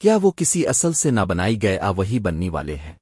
کیا وہ کسی اصل سے نہ بنائی گئے آ وہی بننی والے ہیں؟